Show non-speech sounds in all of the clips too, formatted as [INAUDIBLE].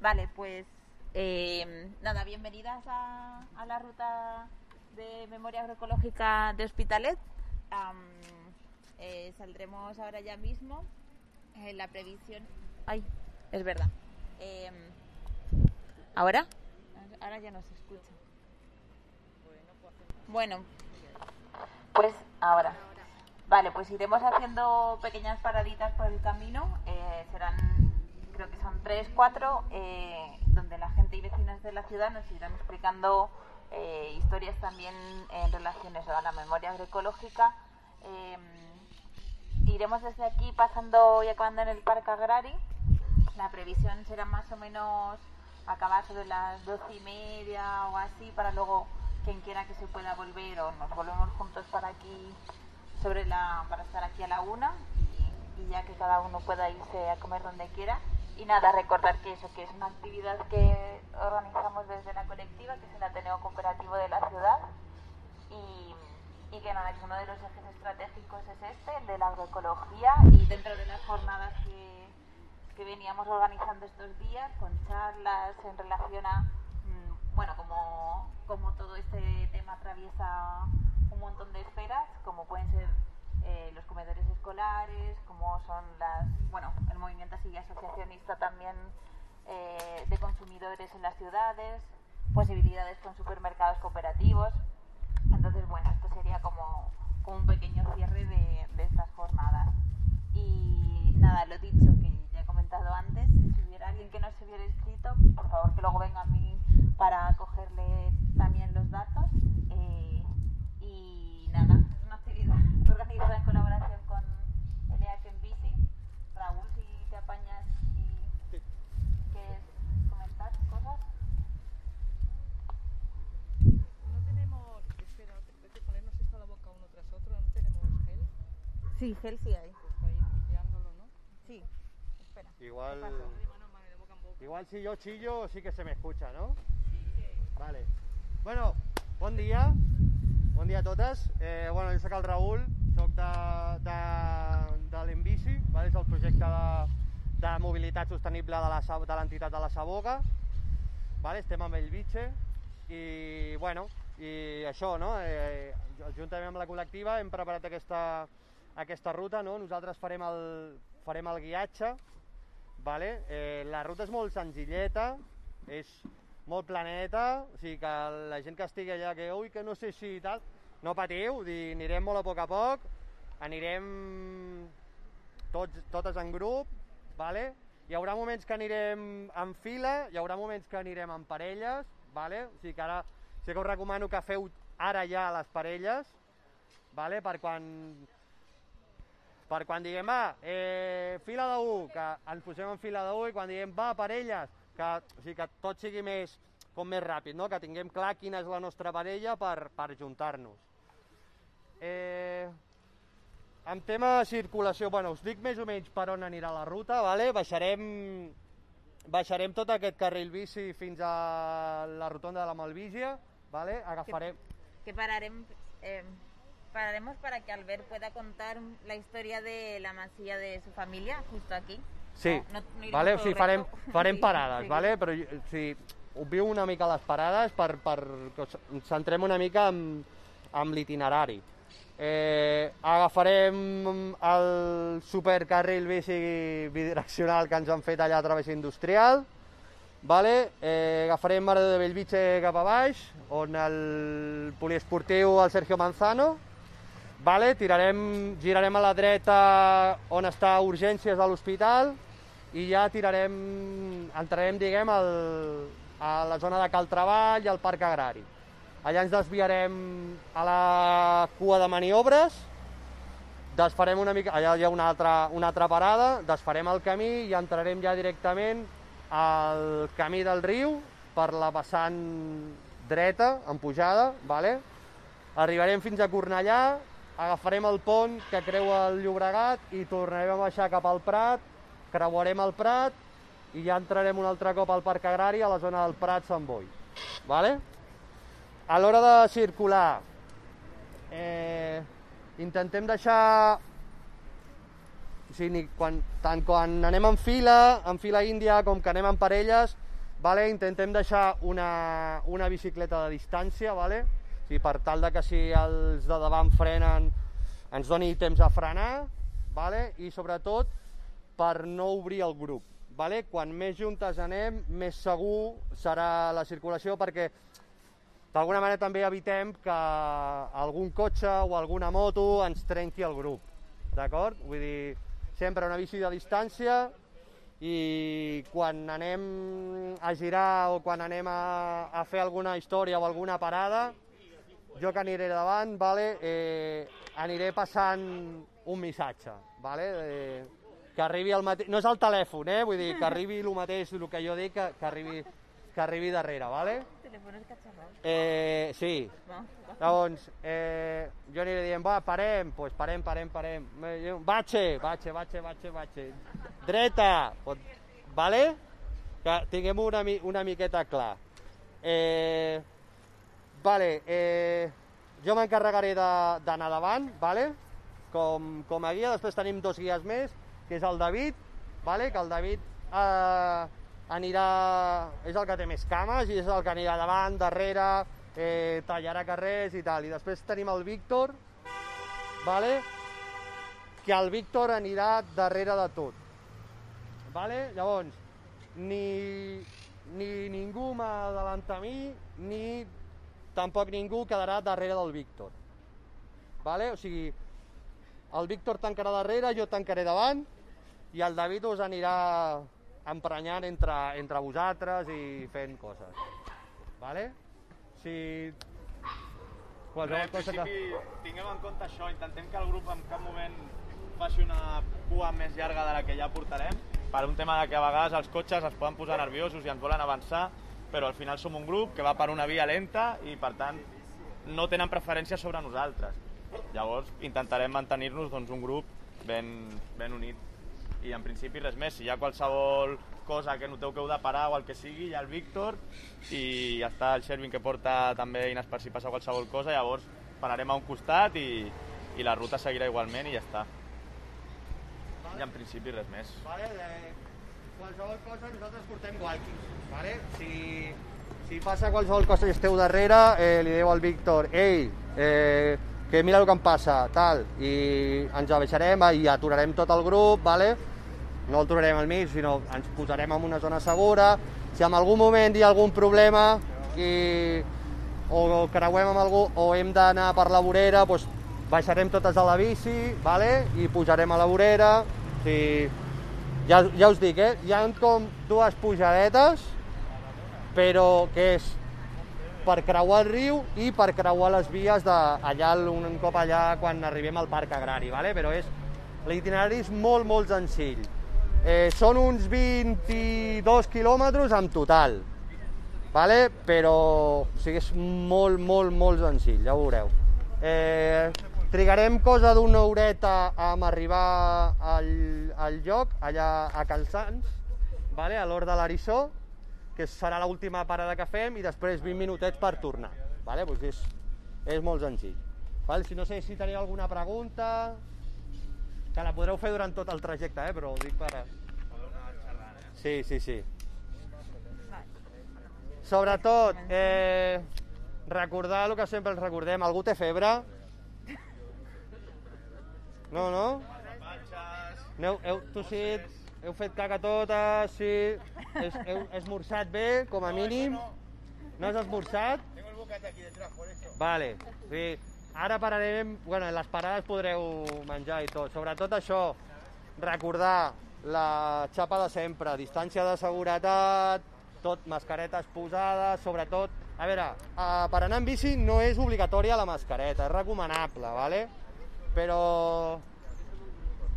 Vale, pues eh, nada, bienvenidas a, a la ruta de memoria agroecológica de Hospitalet. Am, eh, saldremos ahora ya mismo. Eh, la previsión. Ay, es verdad. Em, ¿Ahora? Ahora ya no se escucha. Bueno, pues ahora. Vale, pues iremos haciendo pequeñas paraditas por el camino. eh, serán, creo que son tres, cuatro, eh, donde la gente y vecinos de la ciudad nos irán explicando eh, historias también en relaciones a la memoria agroecológica. Eh, iremos desde aquí pasando y acabando en el Parque Agrari. La previsión será más o menos acabar sobre las doce y media o así para luego quien quiera que se pueda volver o nos volvemos juntos para aquí sobre la para estar aquí a la una y, y ya que cada uno pueda irse a comer donde quiera y nada recordar que eso que es una actividad que organizamos desde la colectiva que es el Ateneo Cooperativo de la ciudad. Y, y que nada que uno de los ejes estratégicos es este el de la agroecología. Y dentro de las jornadas que que veníamos organizando estos días con charlas en relación a, posibilidades con supermercados cooperativos, Sí, gel sí hay. pues. Sí, espera. Igual, igual si yo chillo sí que se me escucha, ¿no? Vale. Bueno, bon dia. Bon dia a totes. Eh, bueno, jo soc el Raül, soc de, de, de vale? és el projecte de, de mobilitat sostenible de la Sa- de l'entitat de la Saboga. Vale? Estem amb Bellvitge i, bueno, i això, no? Eh, juntament amb la col·lectiva hem preparat aquesta, aquesta ruta, no? Nosaltres farem el, farem el guiatge, vale? eh, la ruta és molt senzilleta, és molt planeta, o sigui que la gent que estigui allà que, ui, que no sé si i tal, no patiu, dir, anirem molt a poc a poc, anirem tots, totes en grup, vale? hi haurà moments que anirem en fila, hi haurà moments que anirem en parelles, vale? o sigui que ara sí que us recomano que feu ara ja les parelles, vale? per quan per quan diguem, ah, eh, fila de 1, que ens posem en fila de 1 i quan diguem, va, parelles, que, o sigui, que tot sigui més, com més ràpid, no? que tinguem clar quina és la nostra parella per, per juntar-nos. Eh, en tema de circulació, bueno, us dic més o menys per on anirà la ruta, vale? baixarem, baixarem tot aquest carril bici fins a la rotonda de la Malvísia, vale? agafarem... que pararem, eh, pararemos para que Albert pueda contar la historia de la masía de su familia, justo aquí. Sí, No, no, vale? o sigui, farem, [LAUGHS] farem Sí, parades, sí. vale? però o sigui, obviu una mica les parades per, per que ens centrem una mica amb, amb l'itinerari. Eh, agafarem el supercarril bici bidireccional que ens han fet allà a través industrial, vale? eh, agafarem Mare de Bellvitge cap a baix, on el poliesportiu el Sergio Manzano, vale? Tirarem, girarem a la dreta on està urgències de l'hospital i ja tirarem, entrarem, diguem, al, a la zona de Cal Treball i al Parc Agrari. Allà ens desviarem a la cua de maniobres, desfarem una mica, allà hi ha una altra, una altra parada, desfarem el camí i entrarem ja directament al camí del riu per la vessant dreta, en pujada, vale? arribarem fins a Cornellà, agafarem el pont que creua el Llobregat i tornarem a baixar cap al Prat, creuarem el Prat i ja entrarem un altre cop al Parc Agrari a la zona del Prat Sant Boi. Vale? A l'hora de circular, eh, intentem deixar o sigui, quan, tant quan anem en fila, en fila índia, com que anem en parelles, vale? intentem deixar una, una bicicleta de distància, vale? Sigui, per tal de que si els de davant frenen ens doni temps a frenar, vale? i sobretot per no obrir el grup. Vale? Quan més juntes anem, més segur serà la circulació perquè d'alguna manera també evitem que algun cotxe o alguna moto ens trenqui el grup. D'acord? Vull dir, sempre una bici de distància i quan anem a girar o quan anem a, a fer alguna història o alguna parada, jo que aniré davant, vale, eh, aniré passant un missatge. Vale? Eh, que arribi el mateix... No és el telèfon, eh? Vull dir, que arribi el mateix, el que jo dic, que, que, arribi, que arribi darrere, vale? Eh, sí. Llavors, eh, jo aniré dient, va, parem, doncs pues parem, parem, parem. Eh, Batxe, batxe, batxe, batxe, batxe. Dreta, pot, vale? Que tinguem una, una miqueta clar. Eh, vale, eh, jo m'encarregaré d'anar davant, vale? com, com a guia, després tenim dos guies més, que és el David, vale? que el David eh, anirà, és el que té més cames i és el que anirà davant, darrere, eh, tallarà carrers i tal. I després tenim el Víctor, vale? que el Víctor anirà darrere de tot. Vale? Llavors, ni, ni ningú m'adalanta a mi, ni tampoc ningú quedarà darrere del Víctor. Vale? O sigui, el Víctor tancarà darrere, jo tancaré davant, i el David us anirà emprenyant entre, entre vosaltres i fent coses. Vale? Si... Qualsevol cosa que... tinguem en compte això, intentem que el grup en cap moment faci una cua més llarga de la que ja portarem, per un tema de que a vegades els cotxes es poden posar nerviosos i ens volen avançar, però al final som un grup que va per una via lenta i per tant no tenen preferència sobre nosaltres. Llavors intentarem mantenir-nos doncs, un grup ben, ben unit. I en principi res més, si hi ha qualsevol cosa que noteu que heu de parar o el que sigui, hi ha el Víctor i ja està el Shervin que porta també eines per si passa qualsevol cosa, llavors pararem a un costat i, i la ruta seguirà igualment i ja està. I en principi res més. Vale, de qualsevol cosa nosaltres portem walkies, vale? Si, si passa qualsevol cosa i esteu darrere, eh, li diu al Víctor, ei, eh, que mira el que em passa, tal, i ens abaixarem i aturarem tot el grup, vale? no el trobarem al mig, sinó ens posarem en una zona segura. Si en algun moment hi ha algun problema i, o creuem amb algú o hem d'anar per la vorera, doncs baixarem totes a la bici vale? i pujarem a la vorera. Sigui, ja, ja us dic, eh? hi ha com dues pujadetes, però que és per creuar el riu i per creuar les vies de, allà, un cop allà quan arribem al parc agrari, vale? però és l'itinerari és molt, molt senzill. Eh, són uns 22 quilòmetres en total, vale? però o sigui, és molt, molt, molt senzill, ja ho veureu. Eh, trigarem cosa d'una horeta en arribar al, al lloc, allà a Calçans, vale? a l'hora de l'Arissó, que serà l'última parada que fem, i després 20 minutets per tornar. Vale? Pues és, és molt senzill. Vale? Si no sé si teniu alguna pregunta, que la podreu fer durant tot el trajecte, eh? però ho dic per... Sí, sí, sí. Sobretot, eh, recordar el que sempre ens recordem. Algú té febre? No, no? Aneu, heu tossit, heu fet caca totes, sí, heu, heu esmorzat bé, com a mínim. No has esmorzat? Tengo el bocate aquí detrás, por eso. Vale, sí. Ara pararem, bueno, en les parades podreu menjar i tot. Sobretot això, recordar la xapa de sempre, distància de seguretat, tot, mascaretes posades, sobretot... A veure, eh, per anar en bici no és obligatòria la mascareta, és recomanable, vale? Però,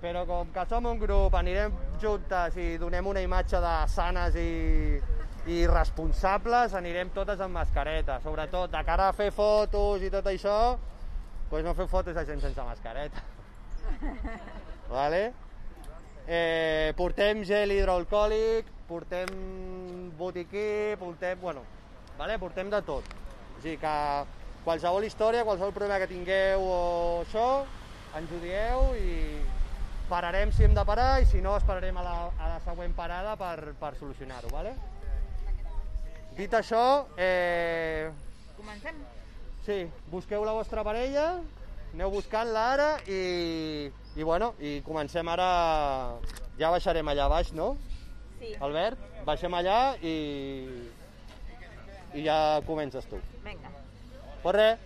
però com que som un grup, anirem juntes i donem una imatge de sanes i, i responsables, anirem totes amb mascareta. Sobretot, de cara a fer fotos i tot això, doncs no feu fotos a gent sense mascareta. [LAUGHS] vale? Eh, portem gel hidroalcohòlic, portem botiquí, portem, bueno, vale? portem de tot. O sigui que qualsevol història, qualsevol problema que tingueu o això, ens ho dieu i pararem si hem de parar i si no esperarem a la, a la següent parada per, per solucionar-ho, vale? dit això, eh, Comencem? sí, busqueu la vostra parella, aneu buscant-la ara i, i, bueno, i comencem ara... Ja baixarem allà baix, no? Sí. Albert, baixem allà i, i ja comences tu. Vinga. Pues res,